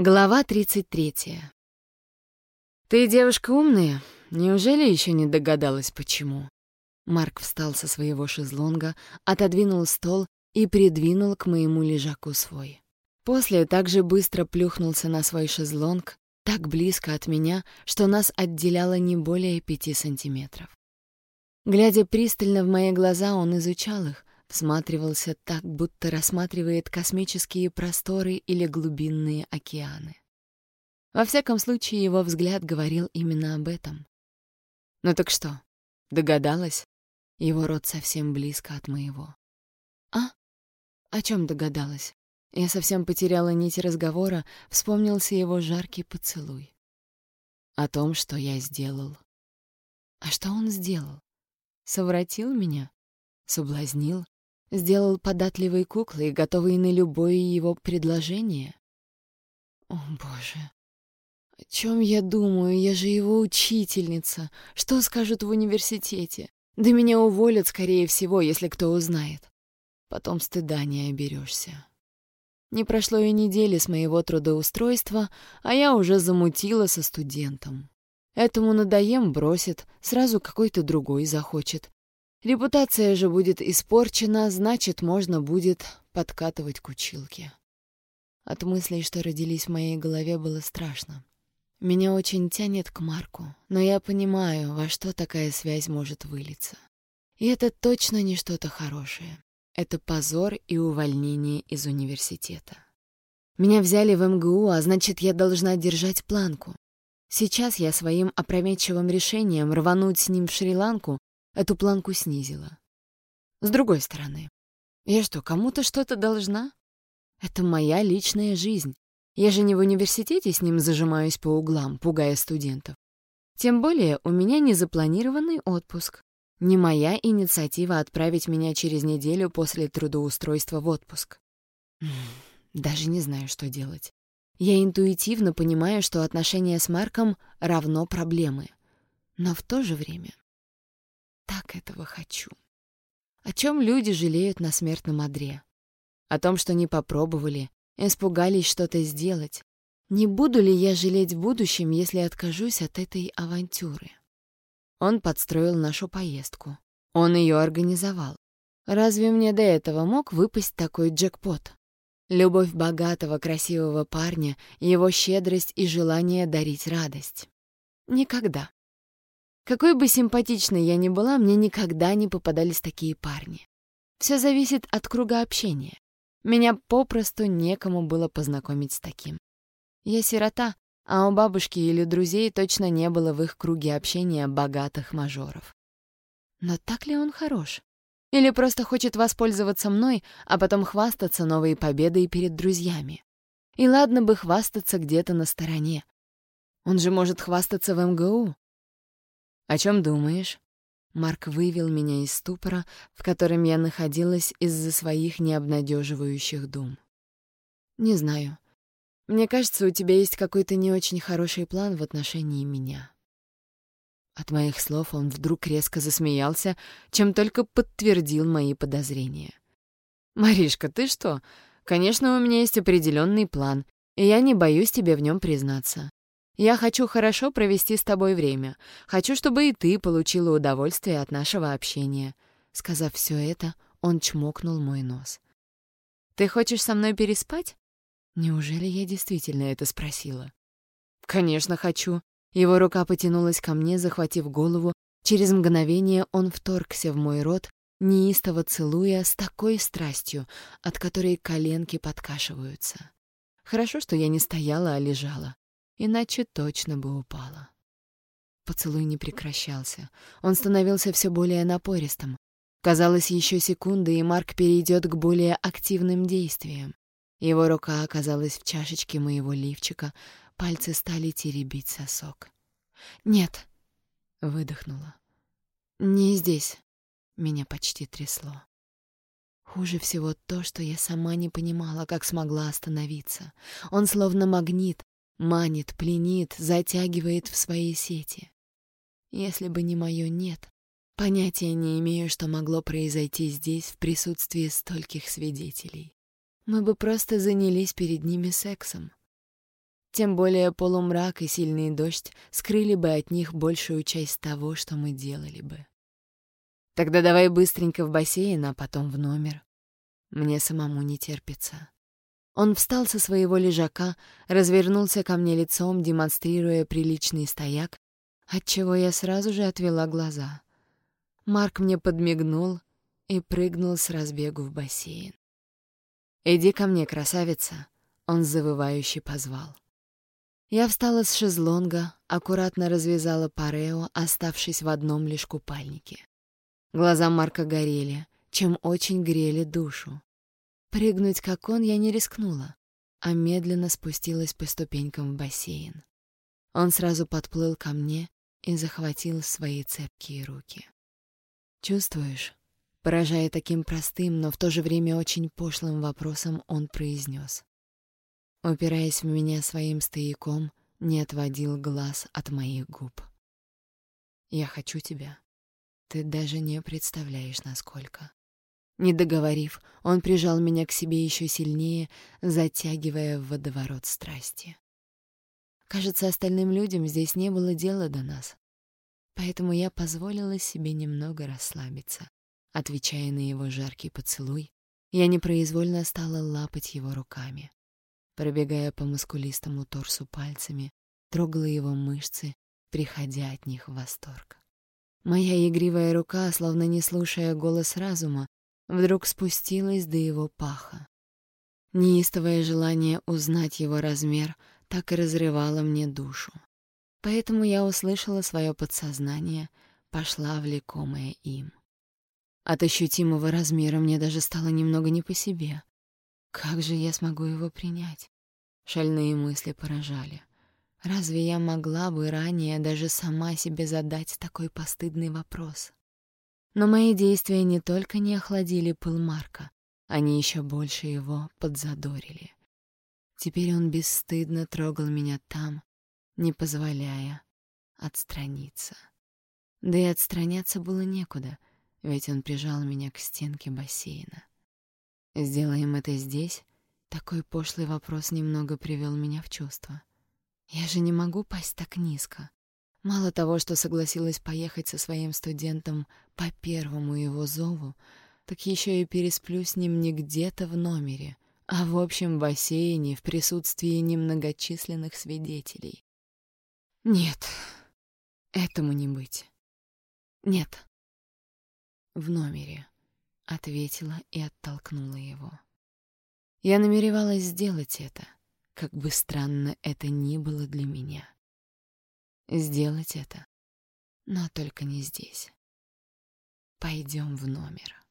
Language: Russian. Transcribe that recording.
Глава 33. «Ты девушка умная. Неужели еще не догадалась, почему?» Марк встал со своего шезлонга, отодвинул стол и придвинул к моему лежаку свой. После также быстро плюхнулся на свой шезлонг, так близко от меня, что нас отделяло не более пяти сантиметров. Глядя пристально в мои глаза, он изучал их, всматривался так, будто рассматривает космические просторы или глубинные океаны. Во всяком случае, его взгляд говорил именно об этом. «Ну так что, догадалась?» Его рот совсем близко от моего. «А? О чем догадалась?» Я совсем потеряла нить разговора, вспомнился его жаркий поцелуй. О том, что я сделал. А что он сделал? Совратил меня? Соблазнил? Сделал податливой куклой, готовой на любое его предложение? О, боже. О чем я думаю? Я же его учительница. Что скажут в университете? Да меня уволят, скорее всего, если кто узнает. Потом стыда не оберешься. Не прошло и недели с моего трудоустройства, а я уже замутила со студентом. Этому надоем бросит, сразу какой-то другой захочет. Репутация же будет испорчена, значит, можно будет подкатывать к училке. От мыслей, что родились в моей голове, было страшно. Меня очень тянет к Марку, но я понимаю, во что такая связь может вылиться. И это точно не что-то хорошее. Это позор и увольнение из университета. Меня взяли в МГУ, а значит, я должна держать планку. Сейчас я своим опрометчивым решением рвануть с ним в Шри-Ланку эту планку снизила. С другой стороны, я что, кому-то что-то должна? Это моя личная жизнь. Я же не в университете с ним зажимаюсь по углам, пугая студентов. Тем более у меня незапланированный отпуск. Не моя инициатива отправить меня через неделю после трудоустройства в отпуск. Даже не знаю, что делать. Я интуитивно понимаю, что отношения с Марком равно проблемы. Но в то же время так этого хочу. О чем люди жалеют на смертном одре? О том, что не попробовали, испугались что-то сделать. Не буду ли я жалеть в будущем, если откажусь от этой авантюры? Он подстроил нашу поездку. Он ее организовал. Разве мне до этого мог выпасть такой джекпот? Любовь богатого, красивого парня, его щедрость и желание дарить радость. Никогда. Какой бы симпатичной я ни была, мне никогда не попадались такие парни. Все зависит от круга общения. Меня попросту некому было познакомить с таким. Я сирота, а у бабушки или друзей точно не было в их круге общения богатых мажоров. Но так ли он хорош? Или просто хочет воспользоваться мной, а потом хвастаться новой победой перед друзьями? И ладно бы хвастаться где-то на стороне. Он же может хвастаться в МГУ, «О чем думаешь?» Марк вывел меня из ступора, в котором я находилась из-за своих необнадеживающих дум. «Не знаю. Мне кажется, у тебя есть какой-то не очень хороший план в отношении меня». От моих слов он вдруг резко засмеялся, чем только подтвердил мои подозрения. «Маришка, ты что? Конечно, у меня есть определенный план, и я не боюсь тебе в нем признаться. Я хочу хорошо провести с тобой время. Хочу, чтобы и ты получила удовольствие от нашего общения». Сказав все это, он чмокнул мой нос. «Ты хочешь со мной переспать?» Неужели я действительно это спросила? «Конечно, хочу». Его рука потянулась ко мне, захватив голову. Через мгновение он вторгся в мой рот, неистово целуя с такой страстью, от которой коленки подкашиваются. Хорошо, что я не стояла, а лежала иначе точно бы упала. Поцелуй не прекращался. Он становился все более напористым. Казалось, еще секунды, и Марк перейдет к более активным действиям. Его рука оказалась в чашечке моего лифчика, пальцы стали теребить сосок. «Нет!» — выдохнула. «Не здесь!» — меня почти трясло. Хуже всего то, что я сама не понимала, как смогла остановиться. Он словно магнит, Манит, пленит, затягивает в свои сети. Если бы не мое «нет», понятия не имею, что могло произойти здесь в присутствии стольких свидетелей. Мы бы просто занялись перед ними сексом. Тем более полумрак и сильный дождь скрыли бы от них большую часть того, что мы делали бы. Тогда давай быстренько в бассейн, а потом в номер. Мне самому не терпится. Он встал со своего лежака, развернулся ко мне лицом, демонстрируя приличный стояк, отчего я сразу же отвела глаза. Марк мне подмигнул и прыгнул с разбегу в бассейн. «Иди ко мне, красавица!» — он завывающе позвал. Я встала с шезлонга, аккуратно развязала парео, оставшись в одном лишь купальнике. Глаза Марка горели, чем очень грели душу. Прыгнуть, как он, я не рискнула, а медленно спустилась по ступенькам в бассейн. Он сразу подплыл ко мне и захватил свои цепкие руки. «Чувствуешь?» Поражая таким простым, но в то же время очень пошлым вопросом, он произнес. Упираясь в меня своим стояком, не отводил глаз от моих губ. «Я хочу тебя. Ты даже не представляешь, насколько». Не договорив, он прижал меня к себе еще сильнее, затягивая в водоворот страсти. Кажется, остальным людям здесь не было дела до нас. Поэтому я позволила себе немного расслабиться. Отвечая на его жаркий поцелуй, я непроизвольно стала лапать его руками. Пробегая по мускулистому торсу пальцами, трогала его мышцы, приходя от них в восторг. Моя игривая рука, словно не слушая голос разума, вдруг спустилась до его паха. Неистовое желание узнать его размер так и разрывало мне душу. Поэтому я услышала свое подсознание, пошла влекомая им. От ощутимого размера мне даже стало немного не по себе. Как же я смогу его принять? Шальные мысли поражали. Разве я могла бы ранее даже сама себе задать такой постыдный вопрос? Но мои действия не только не охладили пыл Марка, они еще больше его подзадорили. Теперь он бесстыдно трогал меня там, не позволяя отстраниться. Да и отстраняться было некуда, ведь он прижал меня к стенке бассейна. «Сделаем это здесь?» Такой пошлый вопрос немного привел меня в чувство. Я же не могу пасть так низко. Мало того, что согласилась поехать со своим студентом по первому его зову, так еще и пересплю с ним не где-то в номере, а в общем бассейне в присутствии немногочисленных свидетелей. Нет, этому не быть. Нет. В номере, — ответила и оттолкнула его. Я намеревалась сделать это, как бы странно это ни было для меня сделать это, но только не здесь. Пойдем в номер.